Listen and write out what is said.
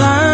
time